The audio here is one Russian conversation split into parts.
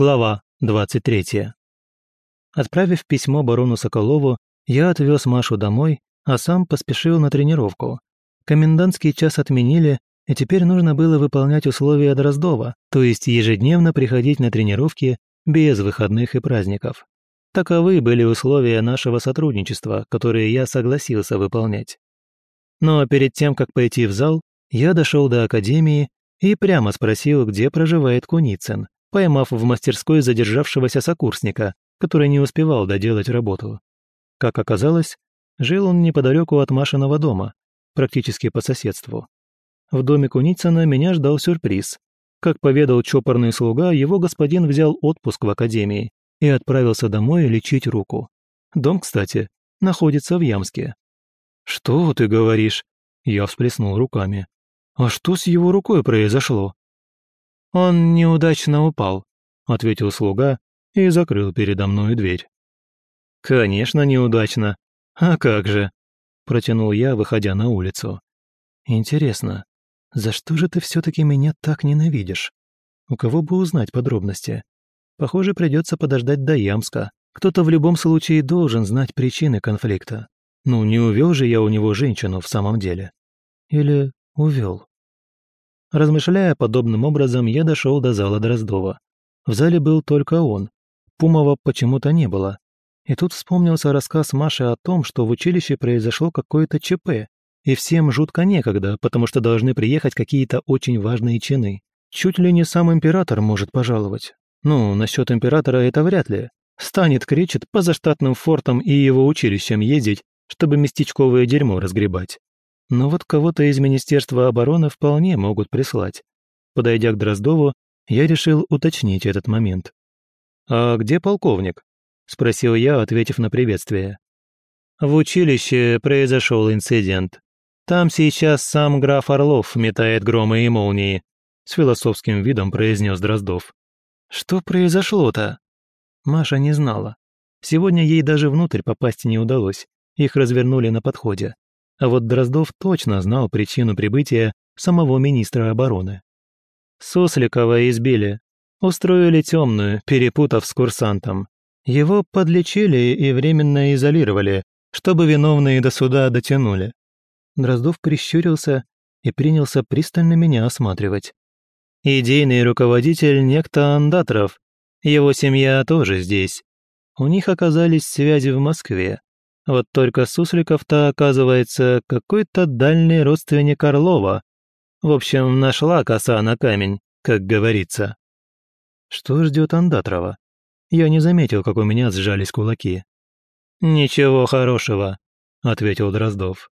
Глава 23. Отправив письмо барону Соколову, я отвез Машу домой, а сам поспешил на тренировку. Комендантский час отменили, и теперь нужно было выполнять условия Дроздова, то есть ежедневно приходить на тренировки без выходных и праздников. Таковы были условия нашего сотрудничества, которые я согласился выполнять. Но перед тем, как пойти в зал, я дошел до академии и прямо спросил, где проживает Куницын, поймав в мастерской задержавшегося сокурсника, который не успевал доделать работу. Как оказалось, жил он неподалеку от Машиного дома, практически по соседству. В доме Куницына меня ждал сюрприз. Как поведал чопорный слуга, его господин взял отпуск в академии и отправился домой лечить руку. Дом, кстати, находится в Ямске. «Что ты говоришь?» Я всплеснул руками. «А что с его рукой произошло?» «Он неудачно упал», — ответил слуга и закрыл передо мной дверь. «Конечно, неудачно. А как же?» — протянул я, выходя на улицу. «Интересно, за что же ты все-таки меня так ненавидишь? У кого бы узнать подробности? Похоже, придется подождать до Ямска. Кто-то в любом случае должен знать причины конфликта. Ну, не увел же я у него женщину в самом деле. Или увел? Размышляя подобным образом, я дошел до зала Дроздова. В зале был только он. Пумова почему-то не было. И тут вспомнился рассказ Маши о том, что в училище произошло какое-то ЧП, и всем жутко некогда, потому что должны приехать какие-то очень важные чины. Чуть ли не сам император может пожаловать. Ну, насчет императора это вряд ли. Станет, кричит, по заштатным фортам и его училищам ездить, чтобы местечковое дерьмо разгребать. Но вот кого-то из Министерства обороны вполне могут прислать. Подойдя к Дроздову, я решил уточнить этот момент. «А где полковник?» – спросил я, ответив на приветствие. «В училище произошел инцидент. Там сейчас сам граф Орлов метает громы и молнии», – с философским видом произнес Дроздов. «Что произошло-то?» Маша не знала. Сегодня ей даже внутрь попасть не удалось. Их развернули на подходе. А вот Дроздов точно знал причину прибытия самого министра обороны. Сусликова избили. Устроили темную, перепутав с курсантом. Его подлечили и временно изолировали, чтобы виновные до суда дотянули. Дроздов прищурился и принялся пристально меня осматривать. Идейный руководитель некто Андатров. Его семья тоже здесь. У них оказались связи в Москве. Вот только Сусликов-то, оказывается, какой-то дальний родственник Орлова. В общем, нашла коса на камень, как говорится. Что ждет Андатрова? Я не заметил, как у меня сжались кулаки. «Ничего хорошего», — ответил Дроздов.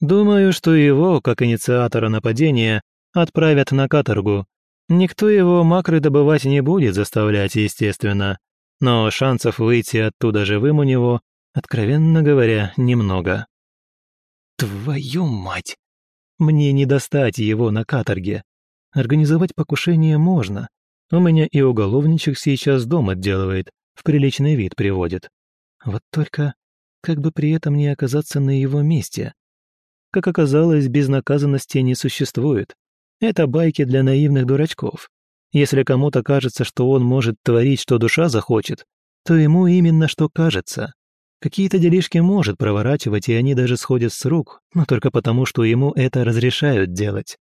«Думаю, что его, как инициатора нападения, отправят на каторгу. Никто его макры добывать не будет заставлять, естественно. Но шансов выйти оттуда живым у него Откровенно говоря, немного. Твою мать! Мне не достать его на каторге. Организовать покушение можно. У меня и уголовничек сейчас дом отделывает, в приличный вид приводит. Вот только как бы при этом не оказаться на его месте. Как оказалось, безнаказанности не существует. Это байки для наивных дурачков. Если кому-то кажется, что он может творить, что душа захочет, то ему именно что кажется. Какие-то делишки может проворачивать, и они даже сходят с рук, но только потому, что ему это разрешают делать.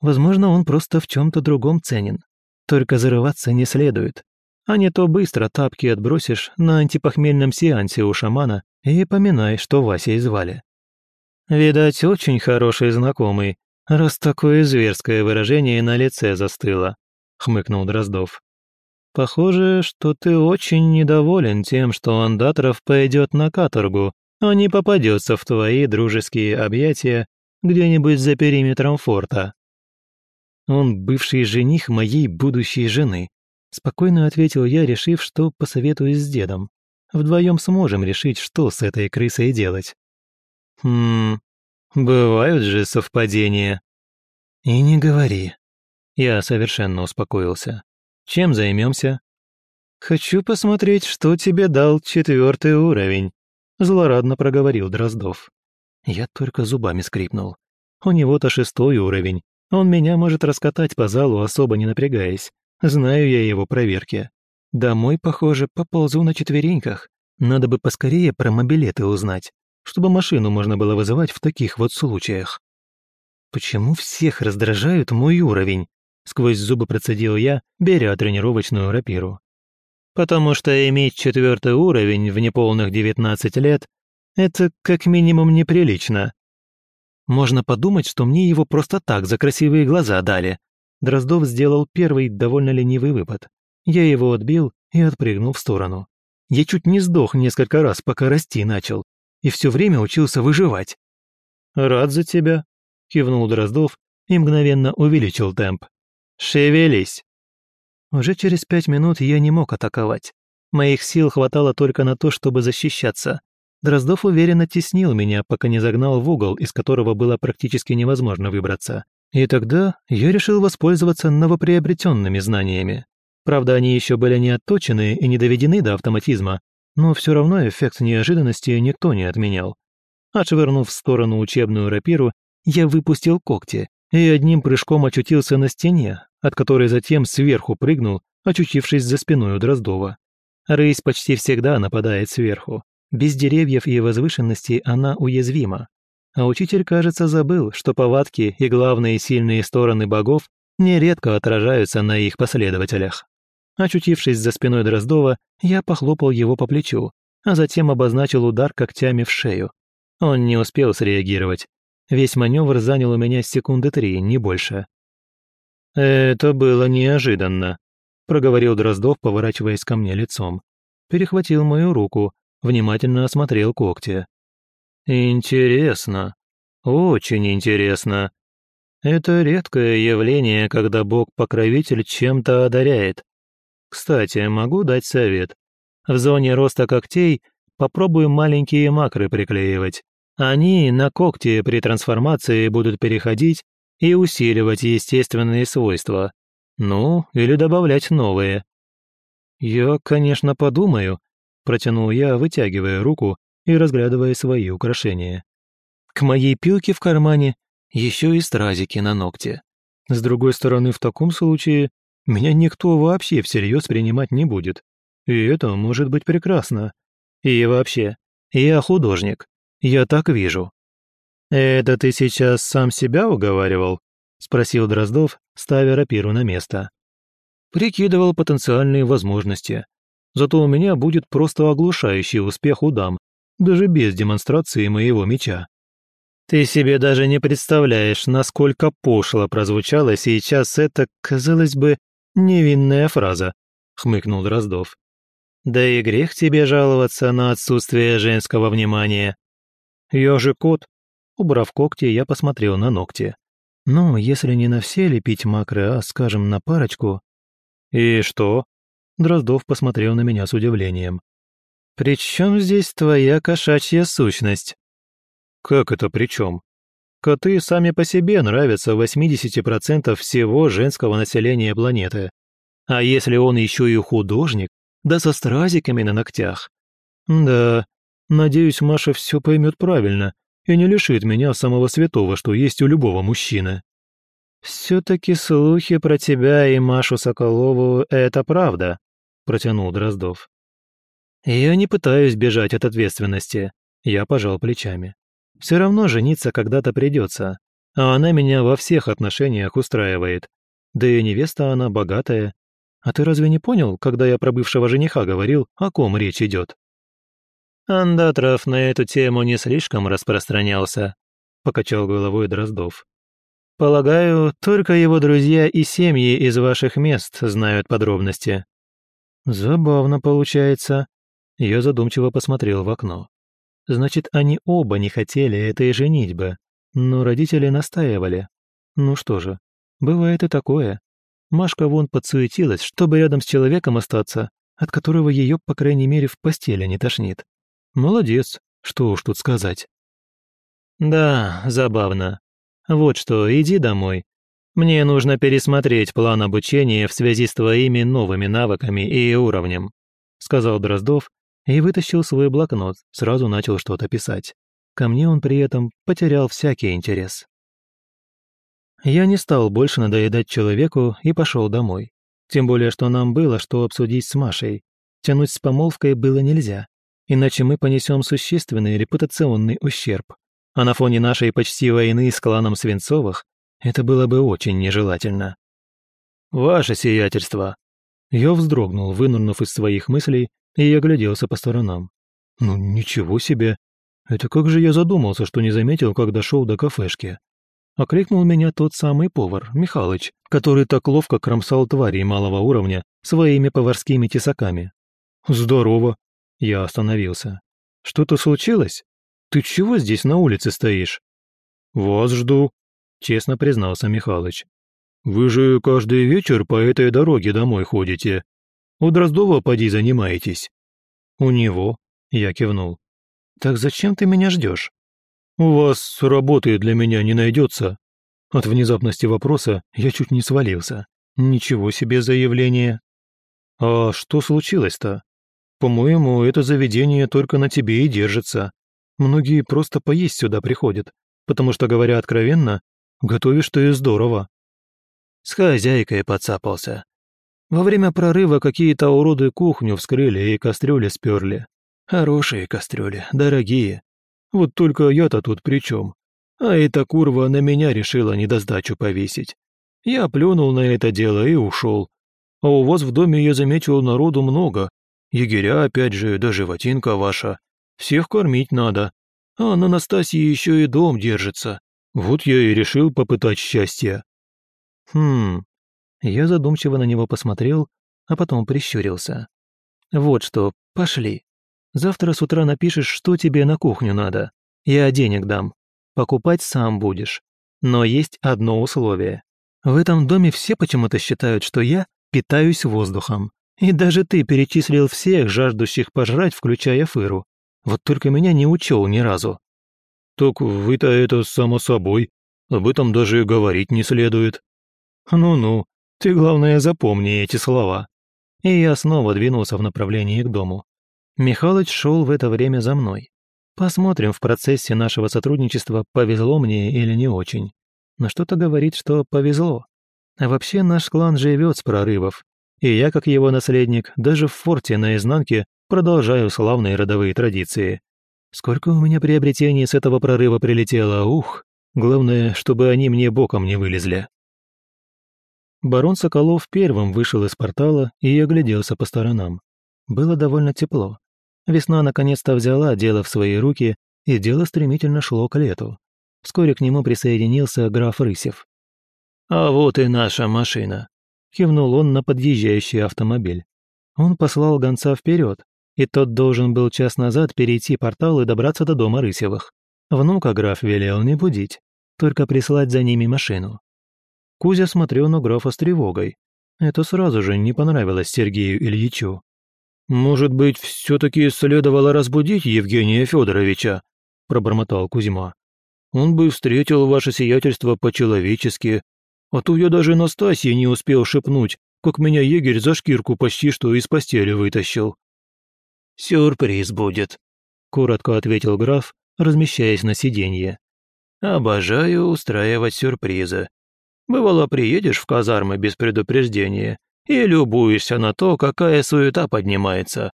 Возможно, он просто в чем-то другом ценен. Только зарываться не следует. А не то быстро тапки отбросишь на антипохмельном сеансе у шамана и поминай, что Васей звали. Видать, очень хороший знакомый, раз такое зверское выражение на лице застыло, хмыкнул Дроздов. Похоже, что ты очень недоволен тем, что Андатров пойдет на каторгу, а не попадется в твои дружеские объятия где-нибудь за периметром форта. Он бывший жених моей будущей жены. Спокойно ответил я, решив, что посоветуюсь с дедом. Вдвоем сможем решить, что с этой крысой делать. Хм, бывают же совпадения. И не говори. Я совершенно успокоился. Чем займемся? Хочу посмотреть, что тебе дал четвертый уровень, злорадно проговорил Дроздов. Я только зубами скрипнул. У него-то шестой уровень. Он меня может раскатать по залу, особо не напрягаясь. Знаю я его проверки. Домой, похоже, поползу на четвереньках. Надо бы поскорее про мобилеты узнать, чтобы машину можно было вызывать в таких вот случаях. Почему всех раздражают мой уровень? Сквозь зубы процедил я, беря тренировочную рапиру. Потому что иметь четвертый уровень в неполных 19 лет – это как минимум неприлично. Можно подумать, что мне его просто так за красивые глаза дали. Дроздов сделал первый довольно ленивый выпад. Я его отбил и отпрыгнул в сторону. Я чуть не сдох несколько раз, пока расти начал, и все время учился выживать. «Рад за тебя», — кивнул Дроздов и мгновенно увеличил темп. «Шевелись!» Уже через пять минут я не мог атаковать. Моих сил хватало только на то, чтобы защищаться. Дроздов уверенно теснил меня, пока не загнал в угол, из которого было практически невозможно выбраться. И тогда я решил воспользоваться новоприобретенными знаниями. Правда, они еще были не отточены и не доведены до автоматизма, но все равно эффект неожиданности никто не отменял. Отшвырнув в сторону учебную рапиру, я выпустил когти и одним прыжком очутился на стене, от которой затем сверху прыгнул, очутившись за спиной у Дроздова. Рысь почти всегда нападает сверху. Без деревьев и возвышенностей она уязвима. А учитель, кажется, забыл, что повадки и главные сильные стороны богов нередко отражаются на их последователях. Очутившись за спиной Дроздова, я похлопал его по плечу, а затем обозначил удар когтями в шею. Он не успел среагировать. Весь маневр занял у меня секунды три, не больше. «Это было неожиданно», — проговорил Дроздов, поворачиваясь ко мне лицом. Перехватил мою руку, внимательно осмотрел когти. «Интересно. Очень интересно. Это редкое явление, когда бог-покровитель чем-то одаряет. Кстати, могу дать совет. В зоне роста когтей попробуй маленькие макры приклеивать. Они на когти при трансформации будут переходить и усиливать естественные свойства. Ну, или добавлять новые. «Я, конечно, подумаю», – протянул я, вытягивая руку и разглядывая свои украшения. К моей пилке в кармане еще и стразики на ногте. С другой стороны, в таком случае меня никто вообще всерьез принимать не будет. И это может быть прекрасно. И вообще, я художник. Я так вижу. «Это ты сейчас сам себя уговаривал?» – спросил Дроздов, ставя рапиру на место. Прикидывал потенциальные возможности. Зато у меня будет просто оглушающий успех у дам, даже без демонстрации моего меча. Ты себе даже не представляешь, насколько пошло прозвучала сейчас эта, казалось бы, невинная фраза, хмыкнул Дроздов. Да и грех тебе жаловаться на отсутствие женского внимания. Я же кот. Убрав когти, я посмотрел на ногти. Ну, если не на все лепить макры, а, скажем, на парочку. И что? Дроздов посмотрел на меня с удивлением. «При чем здесь твоя кошачья сущность?» «Как это при чем? Коты сами по себе нравятся 80% всего женского населения планеты. А если он еще и художник, да со стразиками на ногтях? Да, надеюсь, Маша все поймет правильно и не лишит меня самого святого, что есть у любого мужчины. «Все-таки слухи про тебя и Машу Соколову — это правда», — протянул Дроздов. «Я не пытаюсь бежать от ответственности», — я пожал плечами. Все равно жениться когда-то придется, а она меня во всех отношениях устраивает. Да и невеста она богатая. А ты разве не понял, когда я про бывшего жениха говорил, о ком речь идет? Андатров на эту тему не слишком распространялся, покачал головой Дроздов. Полагаю, только его друзья и семьи из ваших мест знают подробности. Забавно получается. Я задумчиво посмотрел в окно. Значит, они оба не хотели этой женитьбы, но родители настаивали. Ну что же, бывает и такое. Машка вон подсуетилась, чтобы рядом с человеком остаться, от которого ее, по крайней мере, в постели не тошнит. Молодец, что уж тут сказать. Да, забавно. Вот что, иди домой. Мне нужно пересмотреть план обучения в связи с твоими новыми навыками и уровнем, сказал Дроздов и вытащил свой блокнот, сразу начал что-то писать. Ко мне он при этом потерял всякий интерес. Я не стал больше надоедать человеку и пошел домой. Тем более, что нам было что обсудить с Машей. Тянуть с помолвкой было нельзя, иначе мы понесем существенный репутационный ущерб. А на фоне нашей почти войны с кланом Свинцовых это было бы очень нежелательно. «Ваше сиятельство!» Я вздрогнул, вынырнув из своих мыслей, и огляделся по сторонам. «Ну, ничего себе! Это как же я задумался, что не заметил, как дошел до кафешки?» Окликнул меня тот самый повар, Михалыч, который так ловко кромсал тварей малого уровня своими поварскими тесаками. «Здорово!» Я остановился. «Что-то случилось? Ты чего здесь на улице стоишь?» «Вас жду», — честно признался Михалыч. «Вы же каждый вечер по этой дороге домой ходите. У Дроздова поди занимаетесь». «У него», — я кивнул. «Так зачем ты меня ждешь? «У вас работы для меня не найдется?» От внезапности вопроса я чуть не свалился. Ничего себе заявление. «А что случилось-то? По-моему, это заведение только на тебе и держится. Многие просто поесть сюда приходят, потому что, говоря откровенно, готовишь ты здорово». С хозяйкой подцапался. Во время прорыва какие-то уроды кухню вскрыли и кастрюли сперли. Хорошие кастрюли, дорогие. Вот только я-то тут при чем? А эта курва на меня решила недосдачу повесить. Я плюнул на это дело и ушел. А у вас в доме я заметил народу много. Егеря, опять же, да животинка ваша. Всех кормить надо. А на Настасье еще и дом держится. Вот я и решил попытать счастье. Хм. Я задумчиво на него посмотрел, а потом прищурился. Вот что, пошли. Завтра с утра напишешь, что тебе на кухню надо. Я денег дам. Покупать сам будешь. Но есть одно условие. В этом доме все почему-то считают, что я питаюсь воздухом. И даже ты перечислил всех жаждущих пожрать, включая Фыру. Вот только меня не учел ни разу». «Так вы-то это само собой. Об этом даже и говорить не следует». «Ну-ну, ты, главное, запомни эти слова». И я снова двинулся в направлении к дому. Михалыч шел в это время за мной. Посмотрим в процессе нашего сотрудничества, повезло мне или не очень. Но что-то говорит, что повезло. А вообще наш клан живет с прорывов. И я, как его наследник, даже в форте наизнанке продолжаю славные родовые традиции. Сколько у меня приобретений с этого прорыва прилетело, ух! Главное, чтобы они мне боком не вылезли. Барон Соколов первым вышел из портала и огляделся по сторонам. Было довольно тепло. Весна наконец-то взяла дело в свои руки, и дело стремительно шло к лету. Вскоре к нему присоединился граф Рысев. «А вот и наша машина», — кивнул он на подъезжающий автомобиль. Он послал гонца вперед, и тот должен был час назад перейти портал и добраться до дома Рысевых. Внука граф велел не будить, только прислать за ними машину. Кузя смотрел на графа с тревогой. Это сразу же не понравилось Сергею Ильичу. «Может быть, все-таки следовало разбудить Евгения Федоровича?» – пробормотал Кузьма. «Он бы встретил ваше сиятельство по-человечески, а то я даже Настасье не успел шепнуть, как меня егерь за шкирку почти что из постели вытащил». «Сюрприз будет», – коротко ответил граф, размещаясь на сиденье. «Обожаю устраивать сюрпризы. Бывало, приедешь в казармы без предупреждения и любуешься на то, какая суета поднимается.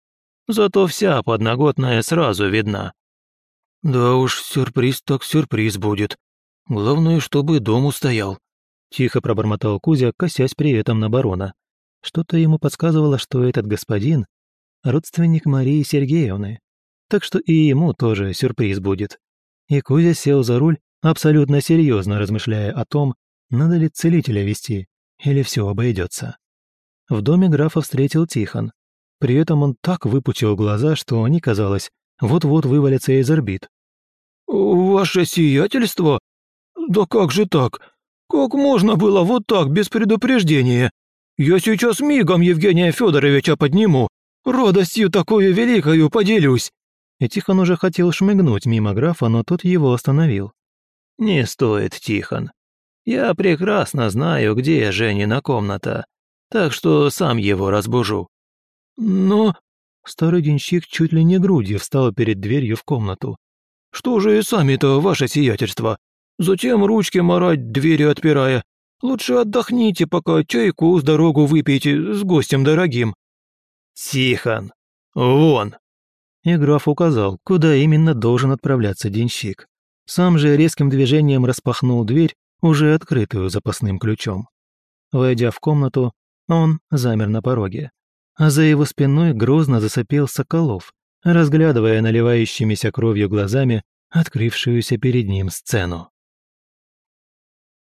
Зато вся подноготная сразу видна. Да уж, сюрприз так сюрприз будет. Главное, чтобы дом устоял. Тихо пробормотал Кузя, косясь при этом на барона. Что-то ему подсказывало, что этот господин — родственник Марии Сергеевны. Так что и ему тоже сюрприз будет. И Кузя сел за руль, абсолютно серьезно размышляя о том, надо ли целителя вести, или все обойдется. В доме графа встретил Тихон. При этом он так выпучил глаза, что они, казалось, вот-вот вывалятся из орбит. «Ваше сиятельство? Да как же так? Как можно было вот так, без предупреждения? Я сейчас мигом Евгения Федоровича подниму, радостью такую великою поделюсь!» И Тихон уже хотел шмыгнуть мимо графа, но тот его остановил. «Не стоит, Тихон. Я прекрасно знаю, где Женина комната так что сам его разбужу». «Но...» Старый денщик чуть ли не грудью встал перед дверью в комнату. «Что же сами-то, ваше сиятельство? Зачем ручки марать, двери отпирая? Лучше отдохните, пока чайку с дорогу выпейте с гостем дорогим». «Тихон! Вон!» И граф указал, куда именно должен отправляться денщик. Сам же резким движением распахнул дверь, уже открытую запасным ключом. Войдя в комнату, он замер на пороге. А за его спиной грозно засопел Соколов, разглядывая наливающимися кровью глазами открывшуюся перед ним сцену.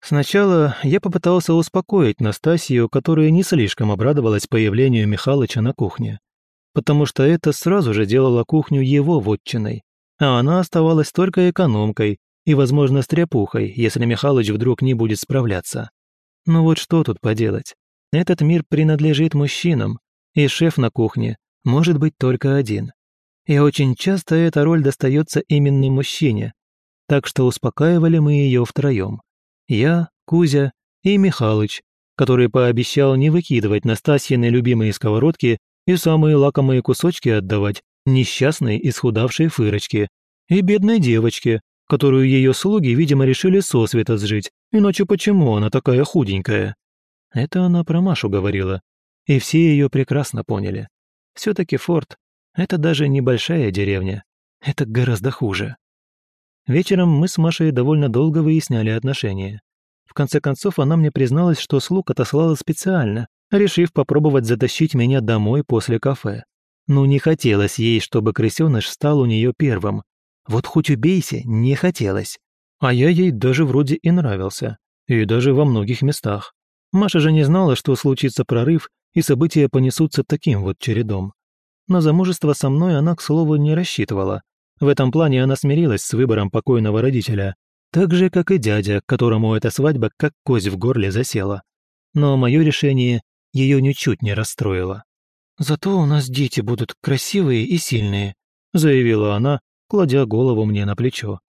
Сначала я попытался успокоить Настасью, которая не слишком обрадовалась появлению Михалыча на кухне, потому что это сразу же делало кухню его вотчиной, а она оставалась только экономкой и, возможно, стряпухой, если Михалыч вдруг не будет справляться. Но вот что тут поделать? Этот мир принадлежит мужчинам, и шеф на кухне может быть только один. И очень часто эта роль достается именно мужчине, так что успокаивали мы ее втроем. Я, Кузя и Михалыч, который пообещал не выкидывать Настасьины любимые сковородки и самые лакомые кусочки отдавать несчастной исхудавшей фырочке и бедной девочке, которую ее слуги, видимо, решили сосвета сжить, иначе почему она такая худенькая? Это она про Машу говорила, и все ее прекрасно поняли. Все-таки Форт — это даже небольшая деревня, это гораздо хуже. Вечером мы с Машей довольно долго выясняли отношения. В конце концов, она мне призналась, что слуг отослала специально, решив попробовать затащить меня домой после кафе. Но не хотелось ей, чтобы крысёныш стал у нее первым. Вот хоть убейся, не хотелось. А я ей даже вроде и нравился. И даже во многих местах. Маша же не знала, что случится прорыв, и события понесутся таким вот чередом. На замужество со мной она, к слову, не рассчитывала. В этом плане она смирилась с выбором покойного родителя, так же, как и дядя, которому эта свадьба как кость в горле засела. Но мое решение ее ничуть не расстроило. «Зато у нас дети будут красивые и сильные», заявила она, кладя голову мне на плечо.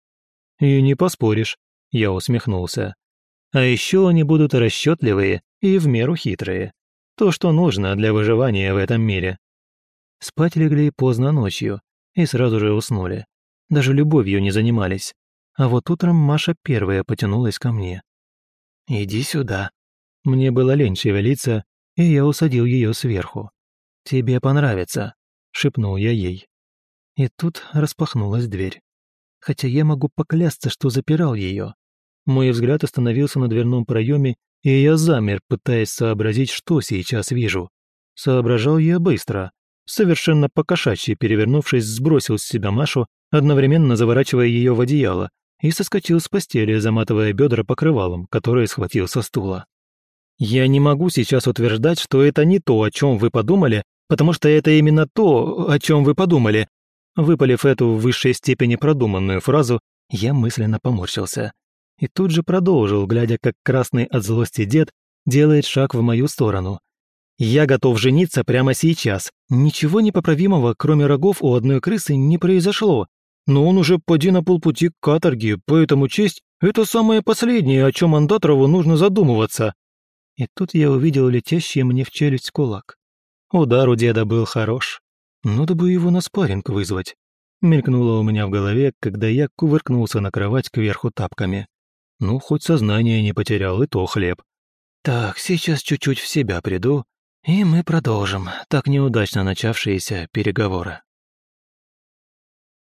«И не поспоришь», — я усмехнулся. «А еще они будут расчетливые и в меру хитрые. То, что нужно для выживания в этом мире». Спать легли поздно ночью и сразу же уснули. Даже любовью не занимались. А вот утром Маша первая потянулась ко мне. «Иди сюда». Мне было лень шевелиться, и я усадил ее сверху. «Тебе понравится», — шепнул я ей. И тут распахнулась дверь. Хотя я могу поклясться, что запирал ее. Мой взгляд остановился на дверном проеме, и я замер, пытаясь сообразить, что сейчас вижу. Соображал я быстро. Совершенно покошачьи перевернувшись, сбросил с себя Машу, одновременно заворачивая ее в одеяло, и соскочил с постели, заматывая бедра покрывалом, которое схватил со стула. «Я не могу сейчас утверждать, что это не то, о чем вы подумали, потому что это именно то, о чем вы подумали». Выпалив эту в высшей степени продуманную фразу, я мысленно поморщился. И тут же продолжил, глядя, как красный от злости дед делает шаг в мою сторону. «Я готов жениться прямо сейчас. Ничего непоправимого, кроме рогов, у одной крысы не произошло. Но он уже поди на полпути к каторге, поэтому честь — это самое последнее, о чем Андаторову нужно задумываться». И тут я увидел летящий мне в челюсть кулак. Удар у деда был хорош. Надо бы его на спарринг вызвать. Мелькнуло у меня в голове, когда я кувыркнулся на кровать кверху тапками. Ну, хоть сознание не потерял, и то хлеб. Так, сейчас чуть-чуть в себя приду, и мы продолжим так неудачно начавшиеся переговоры.